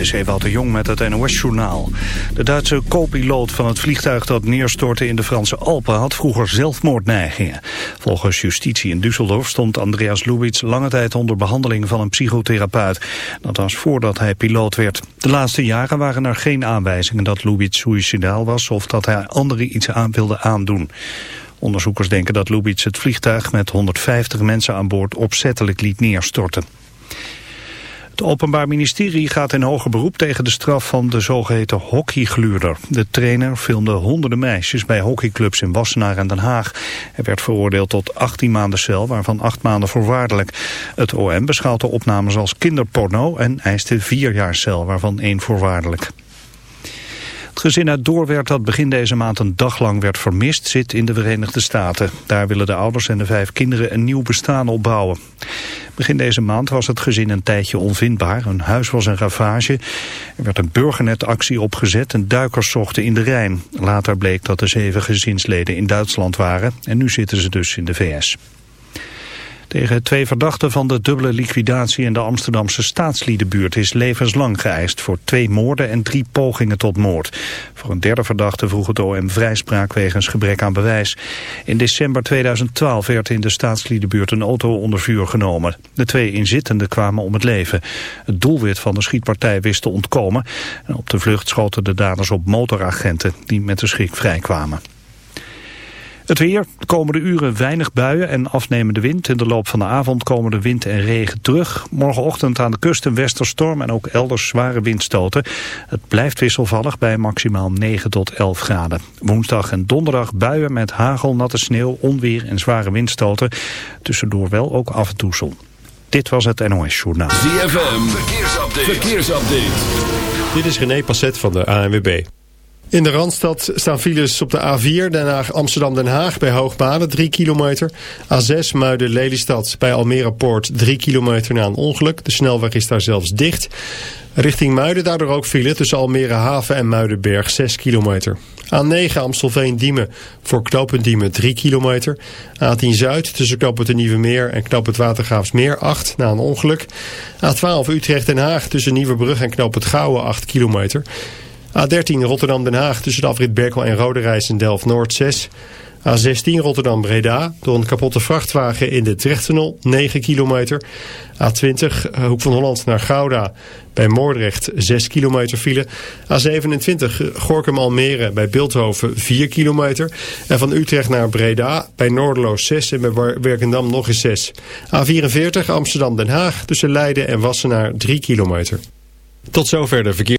Dit is Ewout de Jong met het NOS-journaal. De Duitse co-piloot van het vliegtuig dat neerstortte in de Franse Alpen... had vroeger zelfmoordneigingen. Volgens justitie in Düsseldorf stond Andreas Lubitz lange tijd onder behandeling van een psychotherapeut. Dat was voordat hij piloot werd. De laatste jaren waren er geen aanwijzingen dat Lubitz suicidaal was... of dat hij anderen iets aan wilde aandoen. Onderzoekers denken dat Lubitz het vliegtuig met 150 mensen aan boord opzettelijk liet neerstorten. Het Openbaar Ministerie gaat in hoger beroep tegen de straf van de zogeheten hockeygluurder. De trainer filmde honderden meisjes bij hockeyclubs in Wassenaar en Den Haag. Hij werd veroordeeld tot 18 maanden cel, waarvan 8 maanden voorwaardelijk. Het OM beschouwt de opnames als kinderporno en eiste 4 jaar cel, waarvan 1 voorwaardelijk. Het gezin uit Doorwerth dat begin deze maand een dag lang werd vermist zit in de Verenigde Staten. Daar willen de ouders en de vijf kinderen een nieuw bestaan opbouwen. Begin deze maand was het gezin een tijdje onvindbaar. Hun huis was een ravage. Er werd een burgernetactie opgezet en duikers zochten in de Rijn. Later bleek dat de zeven gezinsleden in Duitsland waren en nu zitten ze dus in de VS. Tegen twee verdachten van de dubbele liquidatie in de Amsterdamse staatsliedenbuurt is levenslang geëist voor twee moorden en drie pogingen tot moord. Voor een derde verdachte vroeg het OM vrijspraak wegens gebrek aan bewijs. In december 2012 werd in de staatsliedenbuurt een auto onder vuur genomen. De twee inzittenden kwamen om het leven. Het doelwit van de schietpartij wist te ontkomen. En op de vlucht schoten de daders op motoragenten die met de schrik vrijkwamen. Het weer, de komende uren weinig buien en afnemende wind. In de loop van de avond komen de wind en regen terug. Morgenochtend aan de kust een westerstorm en ook elders zware windstoten. Het blijft wisselvallig bij maximaal 9 tot 11 graden. Woensdag en donderdag buien met hagel, natte sneeuw, onweer en zware windstoten. Tussendoor wel ook af en toe zon. Dit was het NOS Journaal. ZFM, verkeersupdate. verkeersupdate. Dit is René Passet van de ANWB. In de Randstad staan files op de A4, Den Haag, Amsterdam-Den Haag bij Hoogmade 3 kilometer. A6 Muiden-Lelystad bij Almere Poort 3 kilometer na een ongeluk. De snelweg is daar zelfs dicht. Richting Muiden daardoor ook file tussen Almere Haven en Muidenberg 6 kilometer. A9 Amstelveen-Diemen voor knooppunt Diemen 3 kilometer. A10 Zuid tussen knooppunt de Nieuwe Meer en knooppunt Watergraafsmeer 8 na een ongeluk. A12 Utrecht-Den Haag tussen Nieuwebrug en knooppunt Gouwen 8 kilometer. A13 Rotterdam-Den Haag tussen de afrit Berkel en Roderijs en Delft-Noord 6. A16 Rotterdam-Breda door een kapotte vrachtwagen in de Trechttunnel 9 kilometer. A20 Hoek van Holland naar Gouda bij Moordrecht 6 kilometer file. A27 Gorkum-Almere bij Beeldhoven 4 kilometer. En van Utrecht naar Breda bij Noorderloos 6 en bij Werkendam nog eens 6. A44 Amsterdam-Den Haag tussen Leiden en Wassenaar 3 kilometer. Tot zover de verkeer.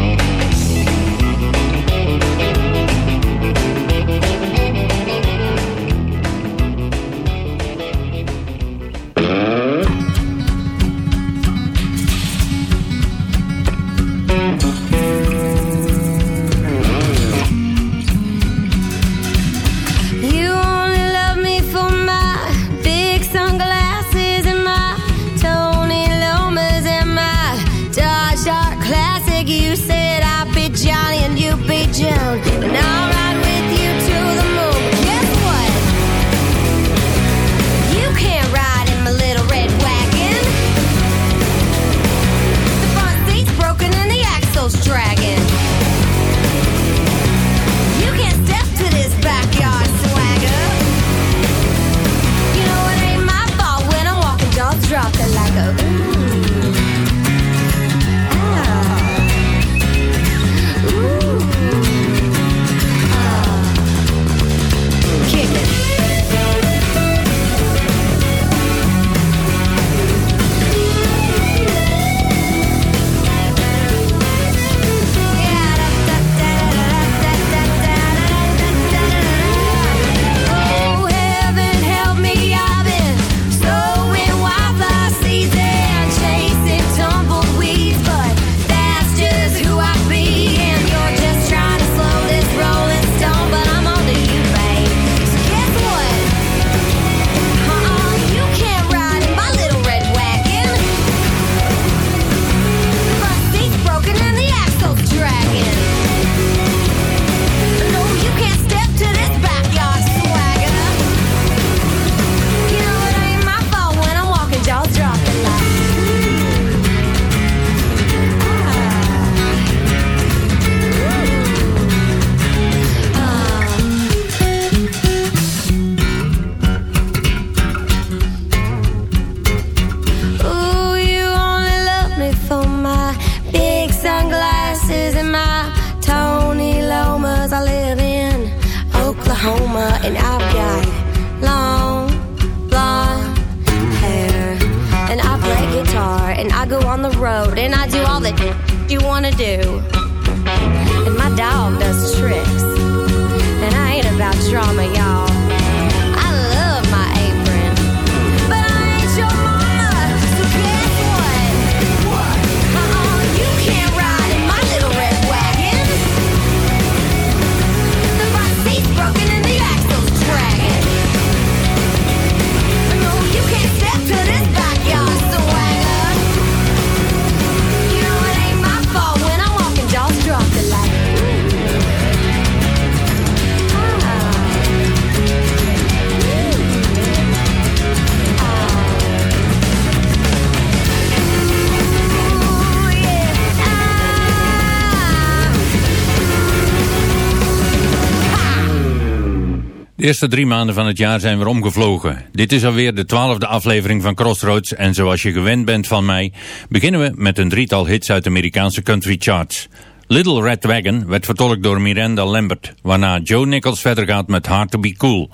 De eerste drie maanden van het jaar zijn we omgevlogen. Dit is alweer de twaalfde aflevering van Crossroads en zoals je gewend bent van mij... beginnen we met een drietal hits uit de Amerikaanse country charts. Little Red Wagon werd vertolkt door Miranda Lambert... waarna Joe Nichols verder gaat met Hard to be Cool.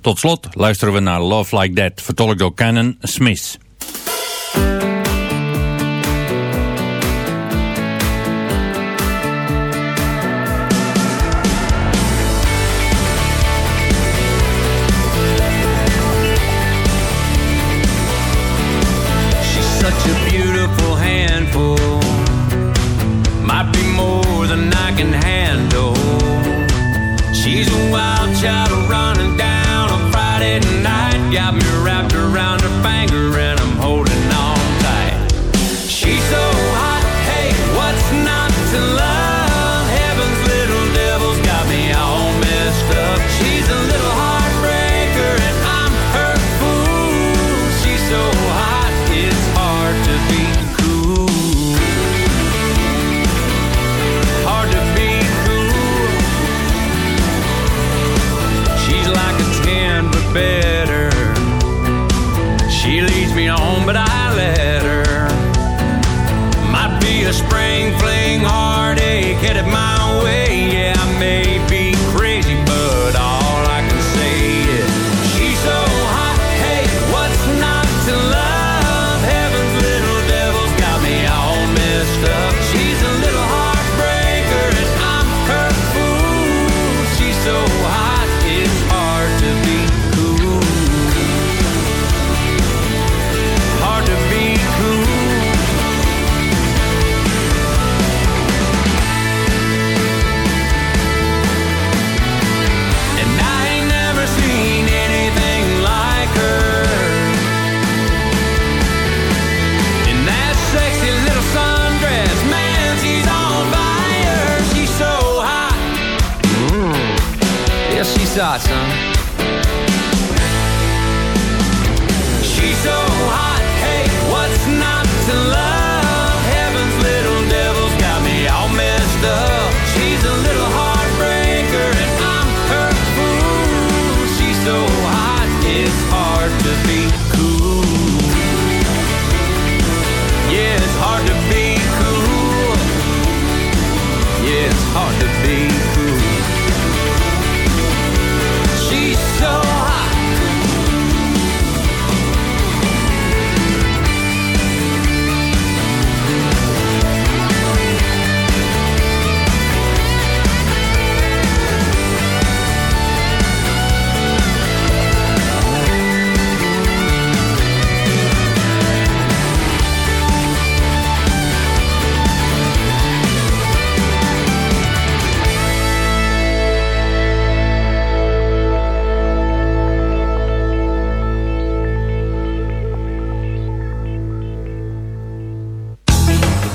Tot slot luisteren we naar Love Like That, vertolkt door Cannon Smith.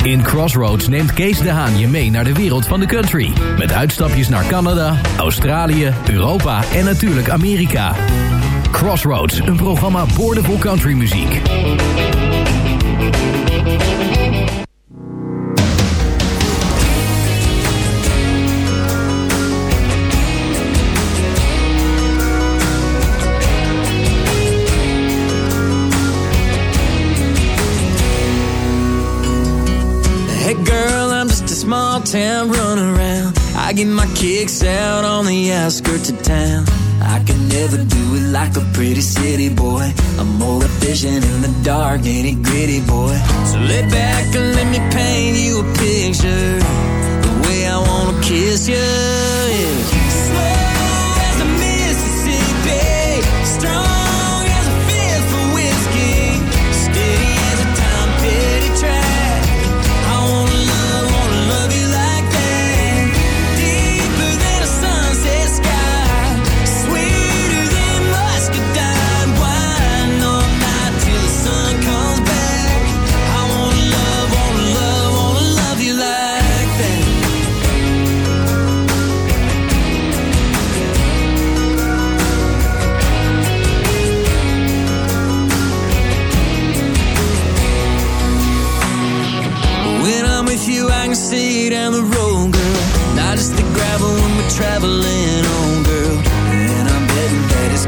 In Crossroads neemt Kees de Haan je mee naar de wereld van de country. Met uitstapjes naar Canada, Australië, Europa en natuurlijk Amerika. Crossroads, een programma boordevol countrymuziek. Town running around. I get my kicks out on the outskirts of town. I can never do it like a pretty city boy. I'm more efficient in the dark, ain't it gritty boy? So lay back and let me paint you a picture. The way I wanna kiss you.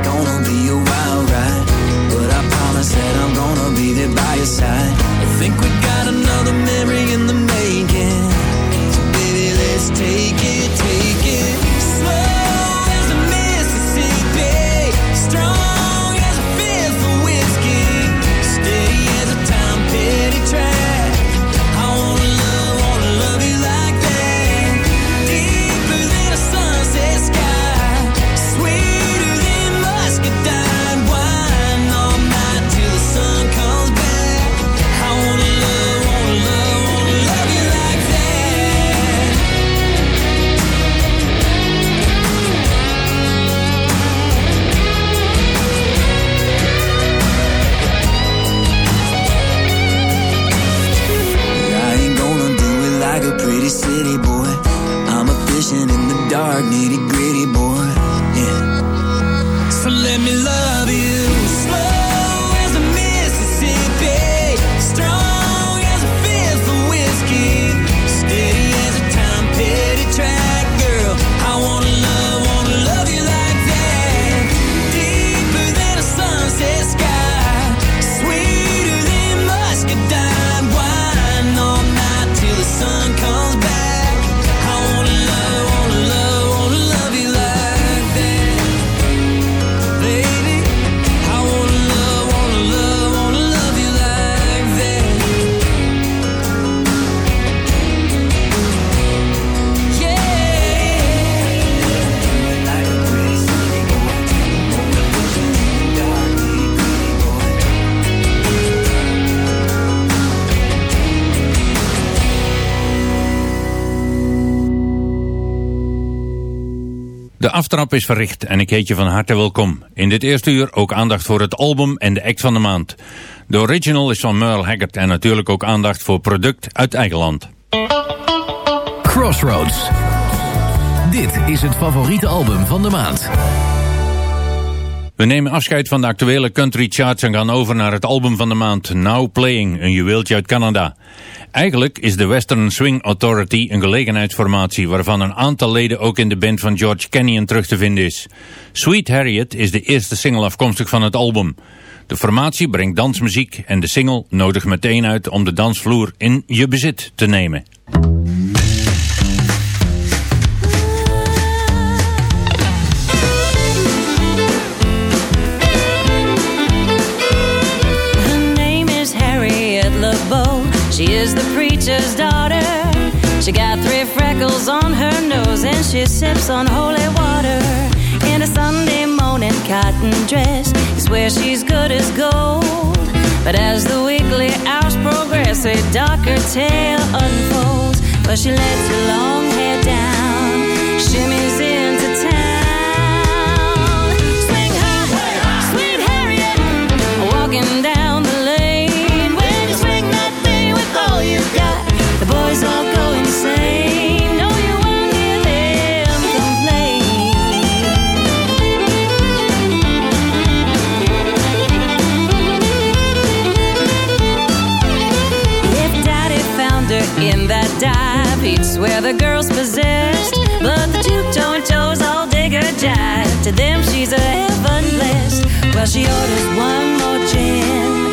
Gonna be a wild ride. But I promise that I'm gonna be there by your side. I think we got another memory in the Is verricht en ik heet je van harte welkom. In dit eerste uur ook aandacht voor het album en de act van de maand. De original is van Merle Haggard en natuurlijk ook aandacht voor product uit eigen land. Crossroads. Dit is het favoriete album van de maand. We nemen afscheid van de actuele country charts en gaan over naar het album van de maand Now Playing, een juweeltje uit Canada. Eigenlijk is de Western Swing Authority een gelegenheidsformatie waarvan een aantal leden ook in de band van George Canyon terug te vinden is. Sweet Harriet is de eerste single afkomstig van het album. De formatie brengt dansmuziek en de single nodigt meteen uit om de dansvloer in je bezit te nemen. She got three freckles on her nose and she sips on holy water. In a Sunday morning cotton dress is where she's good as gold. But as the weekly hours progress, a darker tale unfolds. But she lets her long hair down, shimmies into dive, the girl's possessed. But the two-tone toes all dig her jive. To them, she's a heaven blessed. Well, she orders one more gin.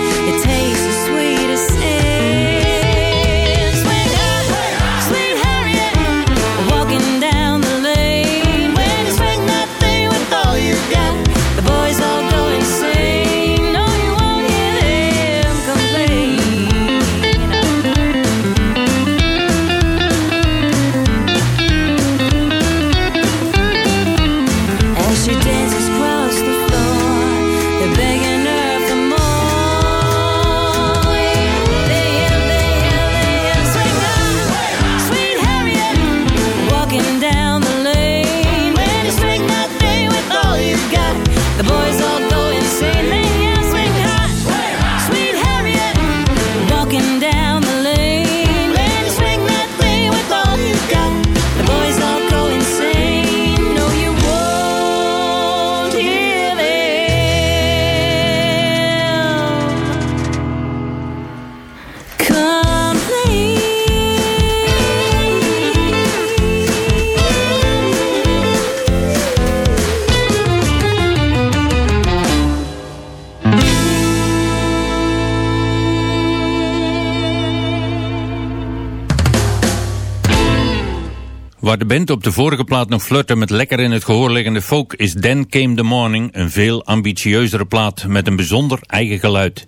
Waar de band op de vorige plaat nog flirte met lekker in het gehoor liggende folk is Then Came the Morning een veel ambitieuzere plaat met een bijzonder eigen geluid.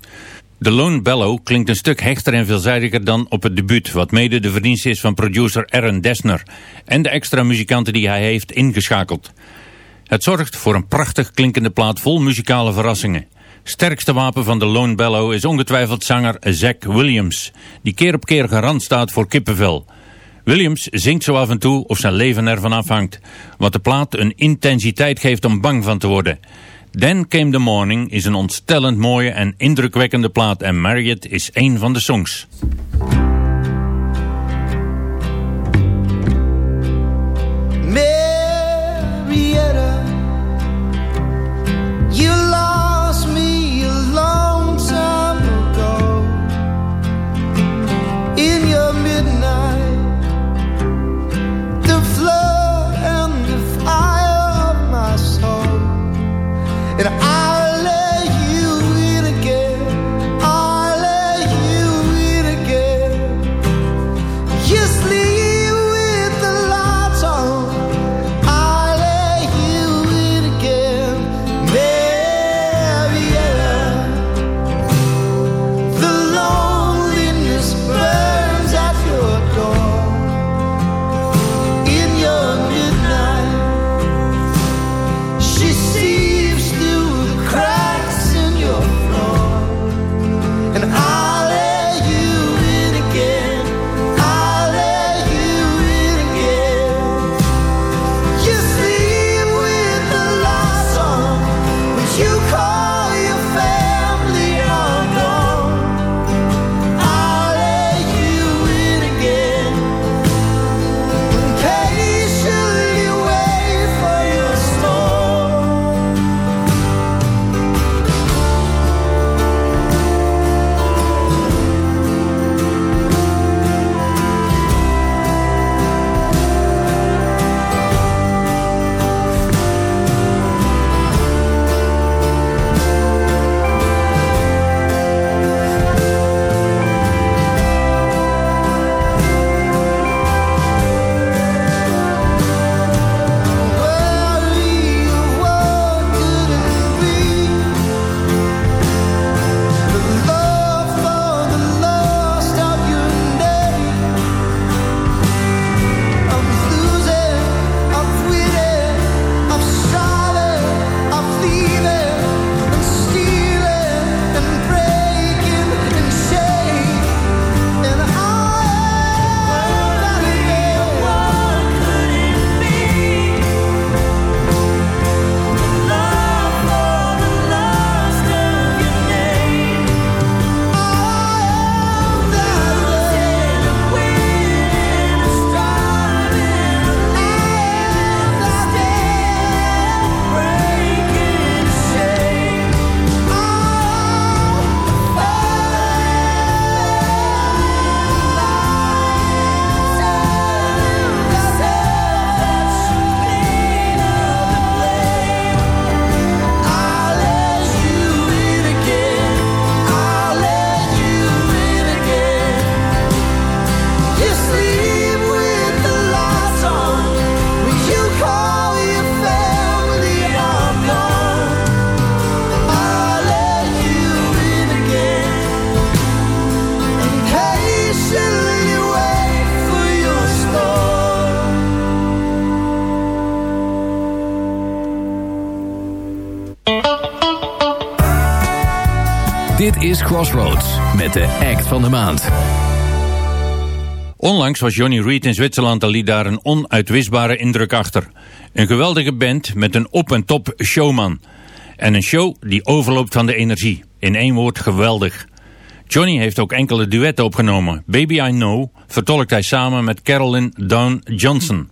The Lone Bellow klinkt een stuk hechter en veelzijdiger dan op het debuut, wat mede de verdienst is van producer Aaron Dessner en de extra muzikanten die hij heeft ingeschakeld. Het zorgt voor een prachtig klinkende plaat vol muzikale verrassingen. Sterkste wapen van de Lone Bellow is ongetwijfeld zanger Zack Williams, die keer op keer garant staat voor kippenvel. Williams zingt zo af en toe of zijn leven ervan afhangt, wat de plaat een intensiteit geeft om bang van te worden. Then Came the Morning is een ontstellend mooie en indrukwekkende plaat en Marriott is één van de songs. Crossroads met de act van de maand. Onlangs was Johnny Reed in Zwitserland al liet daar een onuitwisbare indruk achter. Een geweldige band met een op-en-top showman. En een show die overloopt van de energie. In één woord geweldig. Johnny heeft ook enkele duetten opgenomen. Baby I Know vertolkt hij samen met Carolyn Dawn Johnson.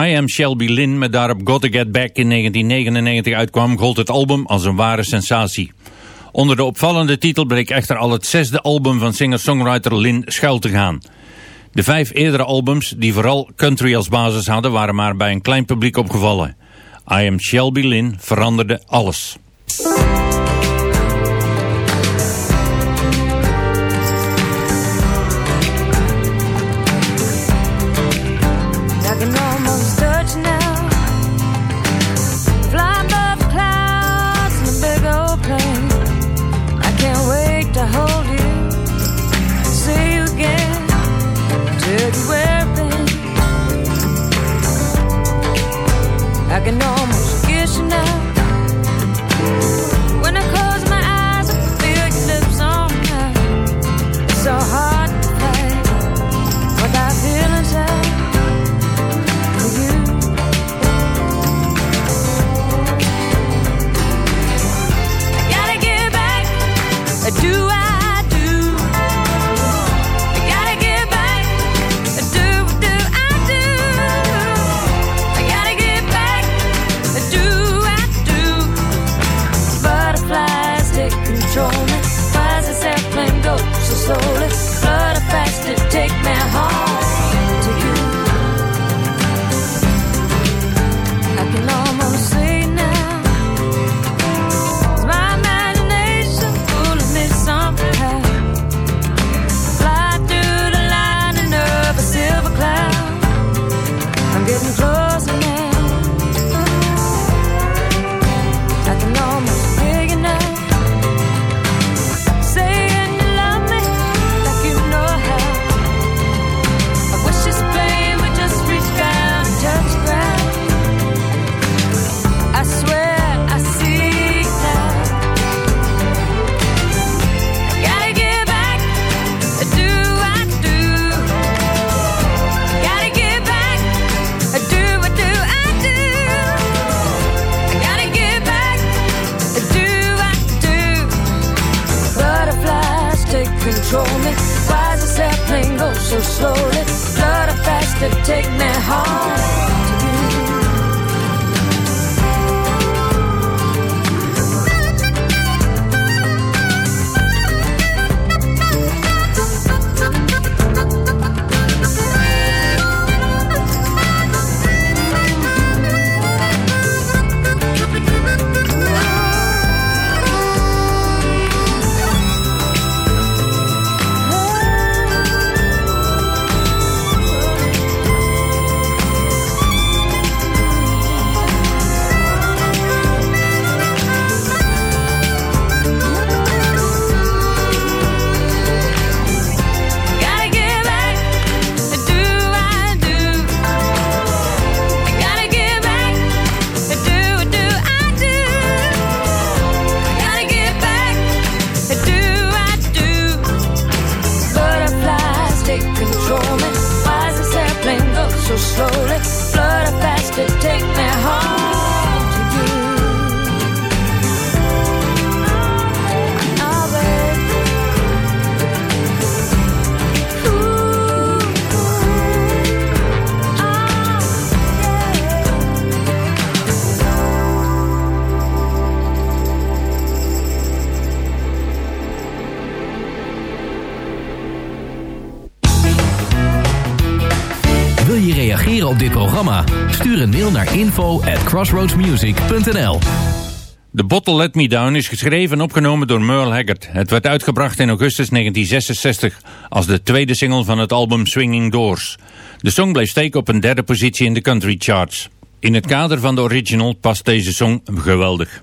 I Am Shelby Lynn met daarop Gotta Get Back in 1999 uitkwam, gold het album als een ware sensatie. Onder de opvallende titel bleek echter al het zesde album van singer-songwriter Lynn schuil te gaan. De vijf eerdere albums, die vooral country als basis hadden, waren maar bij een klein publiek opgevallen. I Am Shelby Lynn veranderde alles. Stuur een mail naar info at crossroadsmusic.nl The Bottle Let Me Down is geschreven en opgenomen door Merle Haggard. Het werd uitgebracht in augustus 1966 als de tweede single van het album Swinging Doors. De song bleef steken op een derde positie in de country charts. In het kader van de original past deze song geweldig.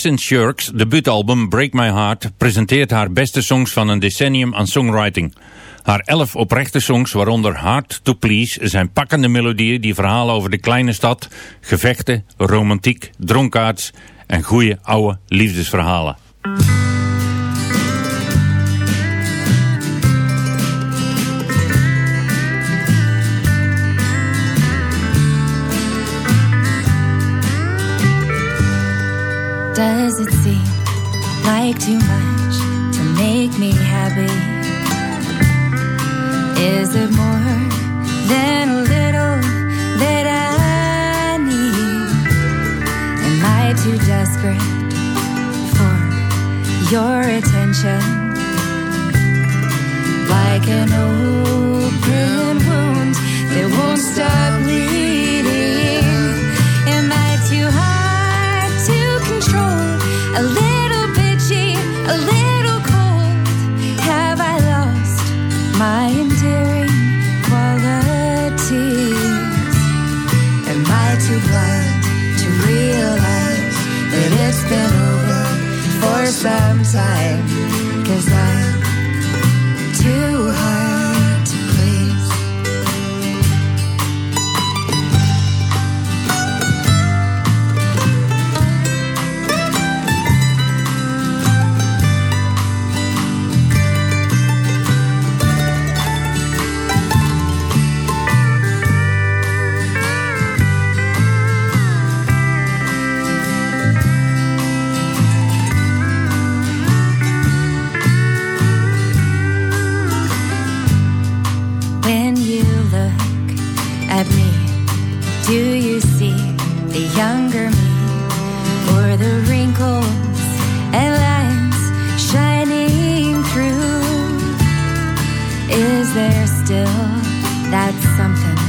Alison Shirk's debuutalbum Break My Heart presenteert haar beste songs van een decennium aan songwriting. Haar elf oprechte songs, waaronder Hard to Please, zijn pakkende melodieën die verhalen over de kleine stad, gevechten, romantiek, dronkaards en goede oude liefdesverhalen. Like too much to make me happy? Is it more than a little that I need? Am I too desperate for your attention? Like an open wound that won't stop bleeding. Do you see the younger me or the wrinkles and lines shining through? Is there still that something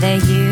that used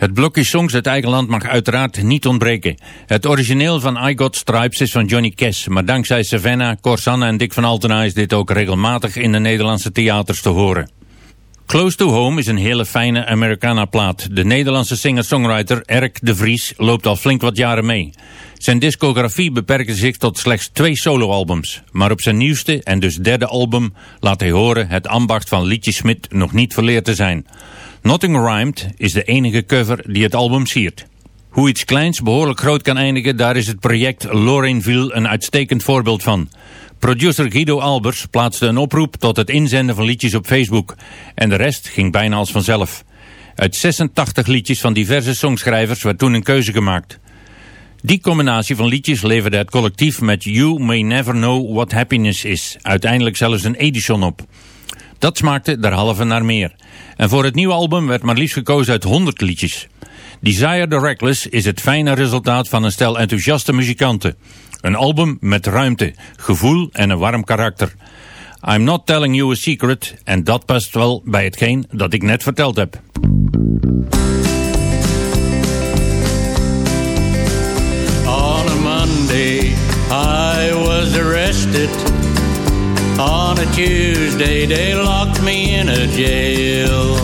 Het blokje songs uit eigen land mag uiteraard niet ontbreken. Het origineel van I Got Stripes is van Johnny Cash, maar dankzij Savannah, Corsanna en Dick van Altena is dit ook regelmatig in de Nederlandse theaters te horen. Close to Home is een hele fijne Americana-plaat. De Nederlandse singer-songwriter Erik de Vries loopt al flink wat jaren mee. Zijn discografie beperkte zich tot slechts twee soloalbums. Maar op zijn nieuwste en dus derde album laat hij horen het ambacht van liedjesmid nog niet verleerd te zijn. Nothing Rhymed is de enige cover die het album siert. Hoe iets kleins behoorlijk groot kan eindigen, daar is het project Lorraineville een uitstekend voorbeeld van. Producer Guido Albers plaatste een oproep tot het inzenden van liedjes op Facebook. En de rest ging bijna als vanzelf. Uit 86 liedjes van diverse songschrijvers werd toen een keuze gemaakt. Die combinatie van liedjes leverde het collectief met You May Never Know What Happiness Is uiteindelijk zelfs een edition op. Dat smaakte derhalve naar meer. En voor het nieuwe album werd maar liefst gekozen uit 100 liedjes. Desire the Reckless is het fijne resultaat van een stel enthousiaste muzikanten. Een album met ruimte, gevoel en een warm karakter. I'm not telling you a secret en dat past wel bij hetgeen dat ik net verteld heb. On a Monday, I was arrested. On a Tuesday, they locked me in a jail.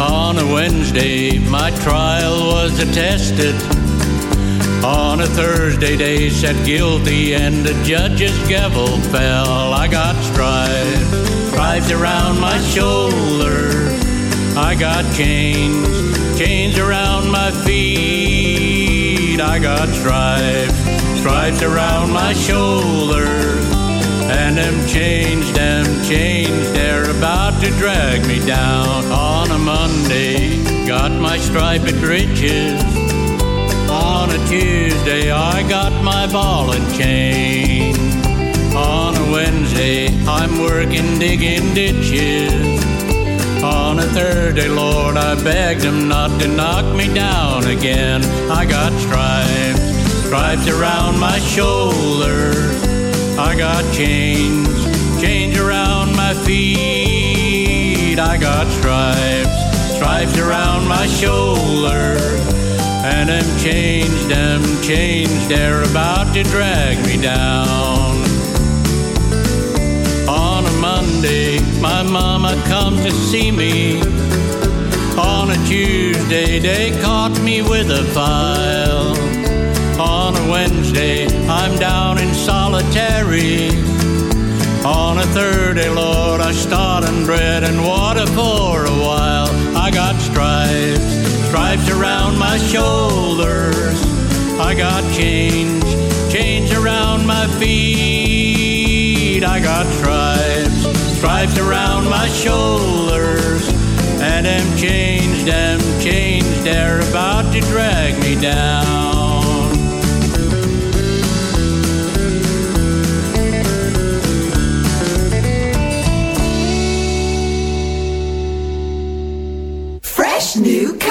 On a Wednesday, my trial was attested. On a Thursday, they said guilty, and the judge's gavel fell. I got stripes, stripes around my shoulder. I got chains, chains around my feet. I got stripes, stripes around my shoulders. And them chains, them chains, they're about to drag me down on a Monday. Got my striped breeches. On a Tuesday, I got my ball and chain. On a Wednesday, I'm working digging ditches. On a Thursday, Lord, I begged him not to knock me down again. I got stripes, stripes around my shoulders. I got chains, chains around my feet. I got stripes, stripes around my shoulders. And them chains, them chains, they're about to drag me down. On a Monday, my mama come to see me. On a Tuesday, they caught me with a file. On a Wednesday, I'm down in solitary. On a Thursday, Lord, I start on bread and water for a while. I got stripes, stripes around my shoulders. I got chains, chains around my feet. I got stripes, stripes around my shoulders. And them chains, them chains, they're about to drag me down.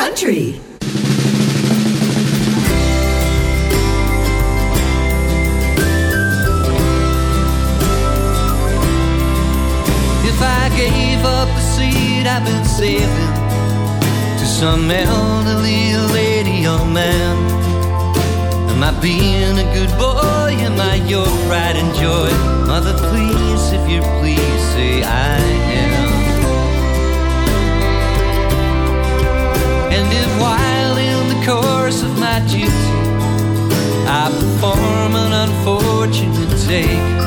Country. If I gave up the seat I've been saving to some elderly lady or man, am I being a good boy? Am I your pride and joy? Mother, please, if you please, say I am. If while in the course of my duty I perform an unfortunate take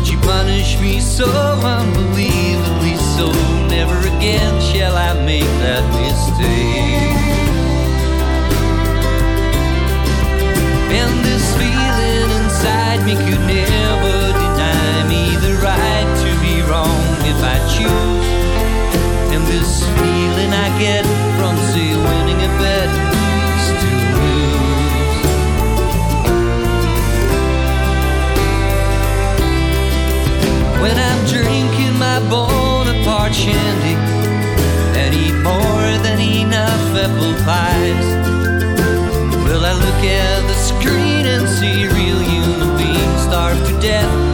would you punish me so unbelievably so? Never again shall I make that mistake. And this feeling inside me could never deny me the right to be wrong if I choose. And this feeling I get when I'm drinking my Bonaparte shandy and eat more than enough apple pies. Will I look at the screen and see real human beings starved to death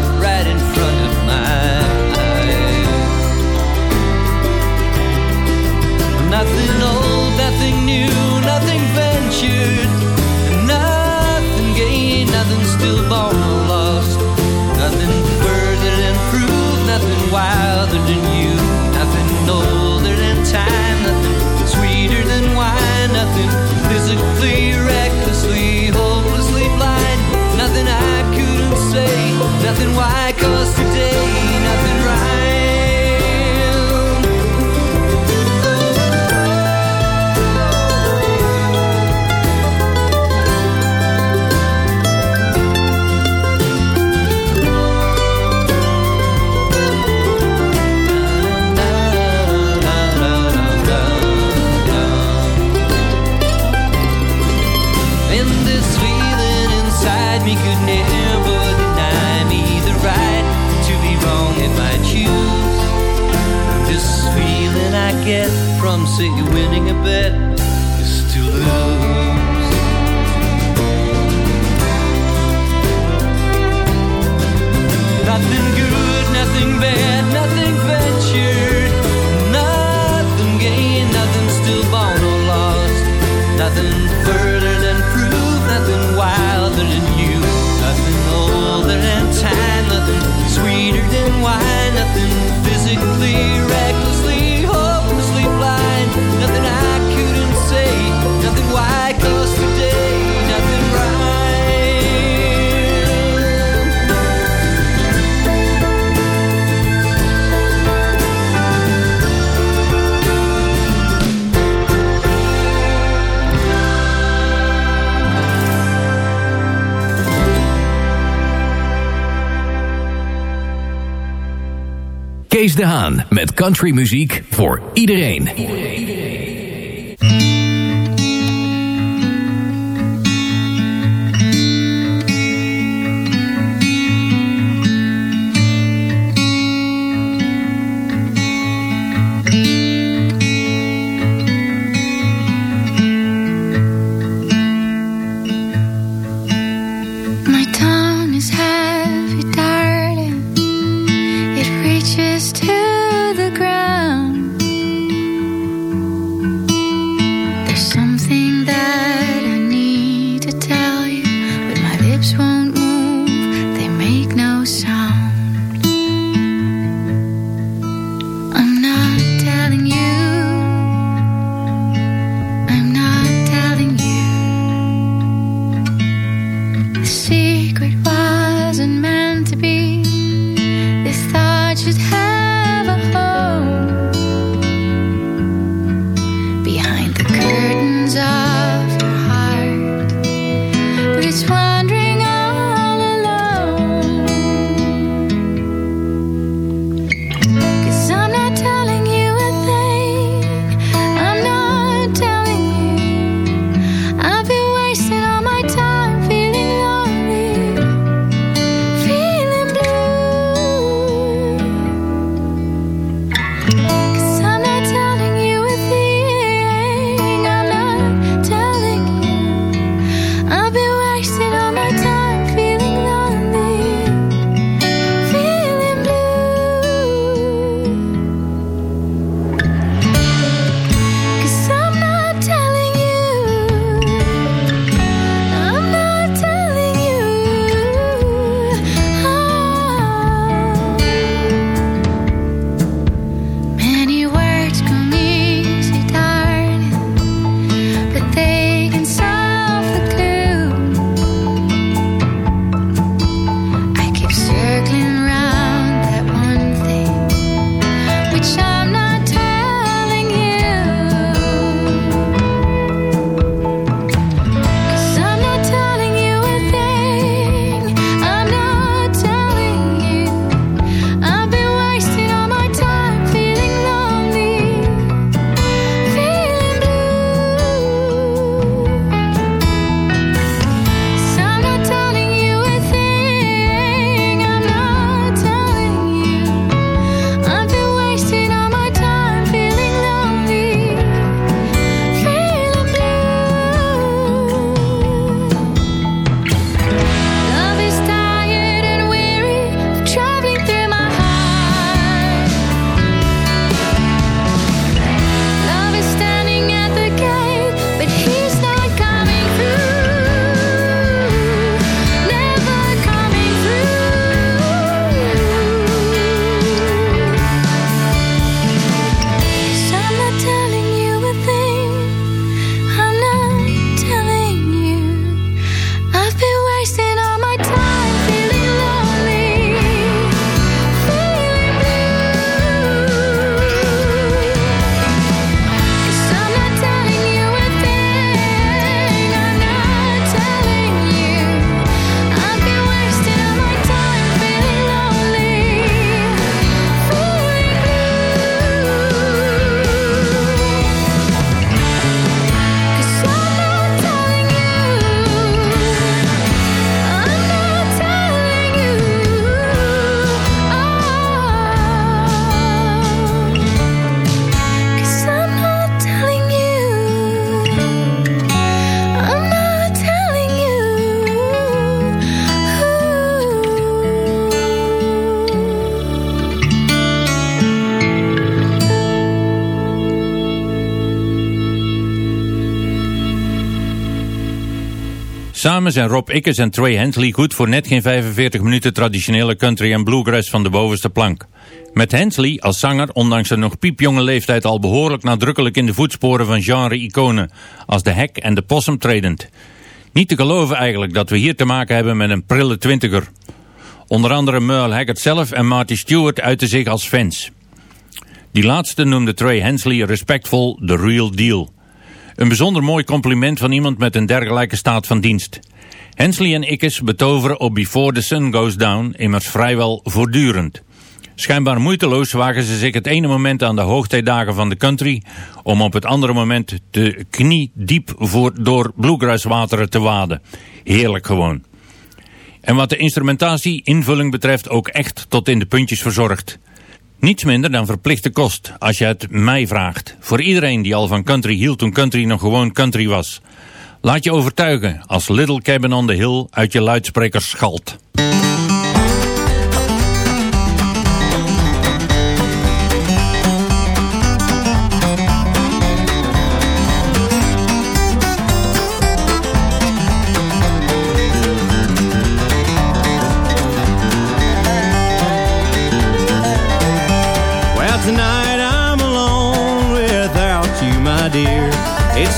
countrymuziek voor iedereen. Samen zijn Rob Ickes en Trey Hensley goed voor net geen 45 minuten traditionele country en bluegrass van de bovenste plank. Met Hensley als zanger, ondanks zijn nog piepjonge leeftijd al behoorlijk nadrukkelijk in de voetsporen van genre-iconen, als de hek en de possum tredend. Niet te geloven eigenlijk dat we hier te maken hebben met een prille twintiger. Onder andere Merle Haggard zelf en Marty Stewart uiten zich als fans. Die laatste noemde Trey Hensley respectvol de real deal. Een bijzonder mooi compliment van iemand met een dergelijke staat van dienst. Hensley en Ikkes betoveren op Before the Sun Goes Down immers vrijwel voortdurend. Schijnbaar moeiteloos wagen ze zich het ene moment aan de hoogtijdagen van de country... om op het andere moment de knie diep voor door bluegrasswateren te waden. Heerlijk gewoon. En wat de instrumentatie invulling betreft ook echt tot in de puntjes verzorgd. Niets minder dan verplichte kost, als je het mij vraagt. Voor iedereen die al van country hield toen country nog gewoon country was. Laat je overtuigen als Little Cabin on the Hill uit je luidsprekers schalt.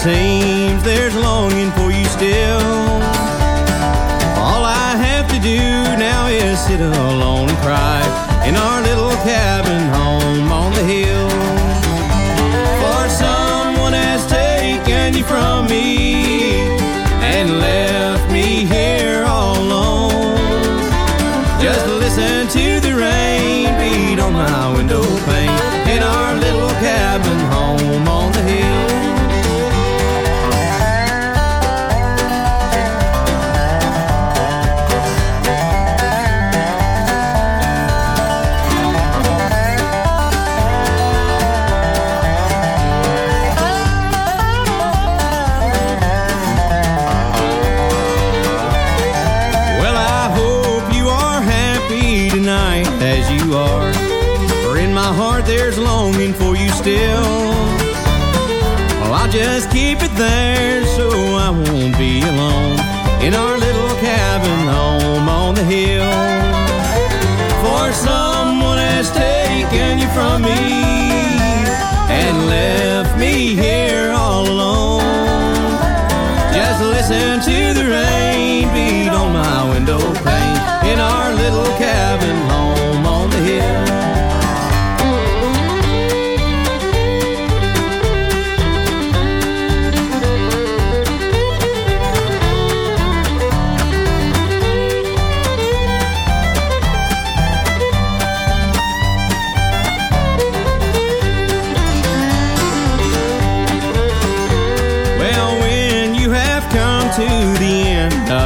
Seems there's longing for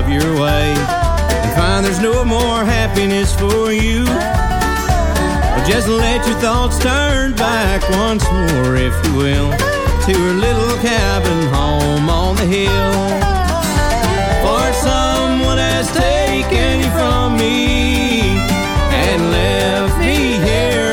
of your way and find there's no more happiness for you, well, just let your thoughts turn back once more, if you will, to her little cabin home on the hill. For someone has taken you from me and left me here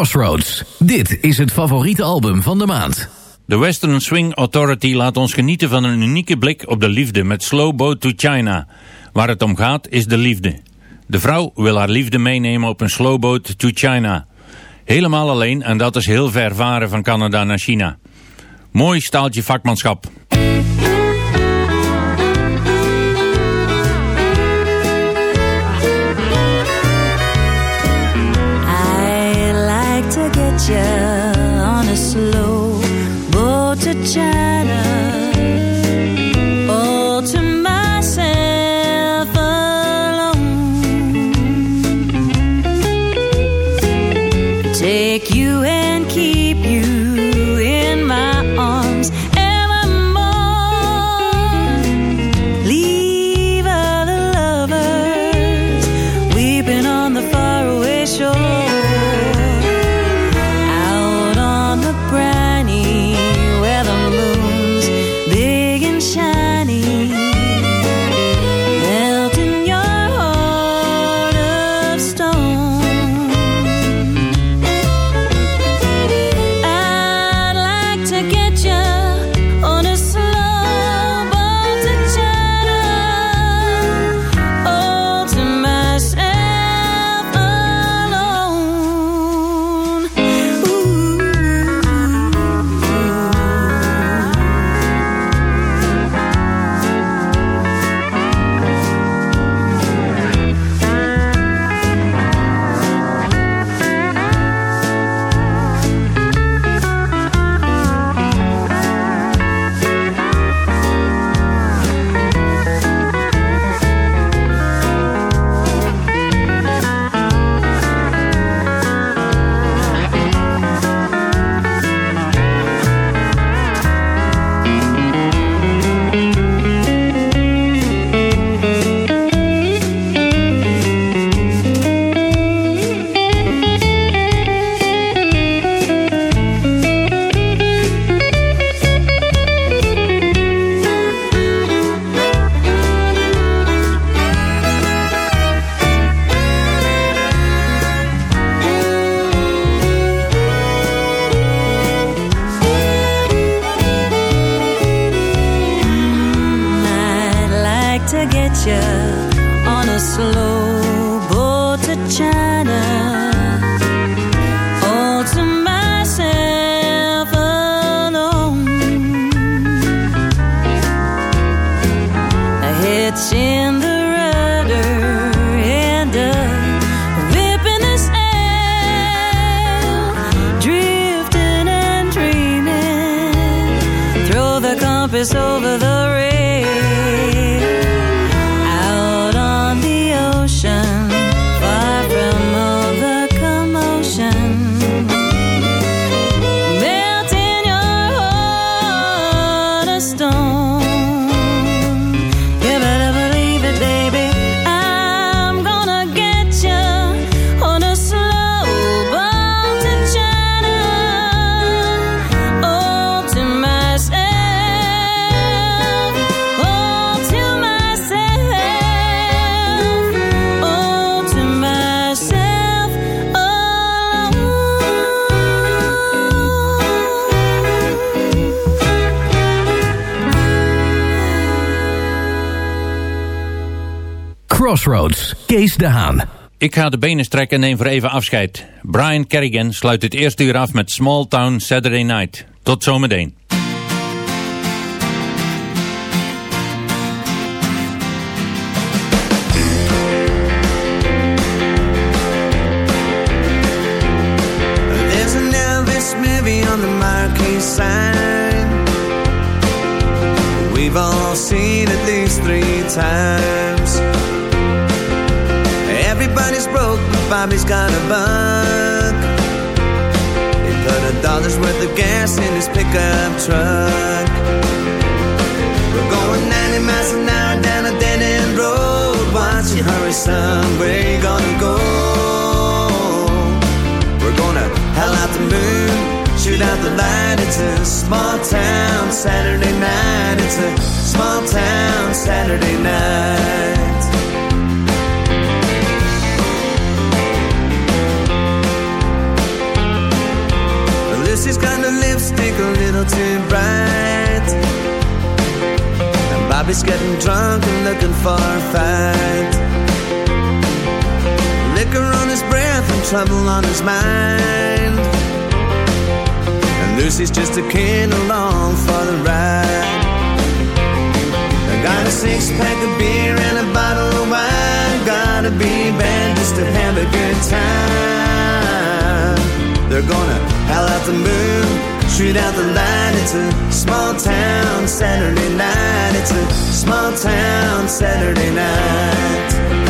Crossroads. Dit is het favoriete album van de maand. De Western Swing Authority laat ons genieten van een unieke blik op de liefde met Slow Boat to China. Waar het om gaat is de liefde. De vrouw wil haar liefde meenemen op een slow boat to China. Helemaal alleen en dat is heel ver varen van Canada naar China. Mooi staaltje vakmanschap. Crossroads, Kees de Haan. Ik ga de benen strekken en neem voor even afscheid. Brian Kerrigan sluit het eerste uur af met Small Town Saturday Night. Tot zometeen. There's an Elvis movie on the marquee sign. We've all seen at least three times. Everybody's broke, but Bobby's got a buck. He put a dollar's worth of gas in his pickup truck. We're going 90 miles an hour down a dead end road. Watch you hurry, son. Where you gonna go? We're gonna hell out the moon, shoot out the light. It's a small town Saturday night. It's a small town Saturday night. Lucy's got her lipstick a little too bright. And Bobby's getting drunk and looking for a fight. Liquor on his breath and trouble on his mind. And Lucy's just a kid along for the ride. I got a six pack of beer and a bottle of wine. Gotta be bad just to have a good time. They're gonna hell out the moon, shoot out the light. It's a small town Saturday night. It's a small town Saturday night.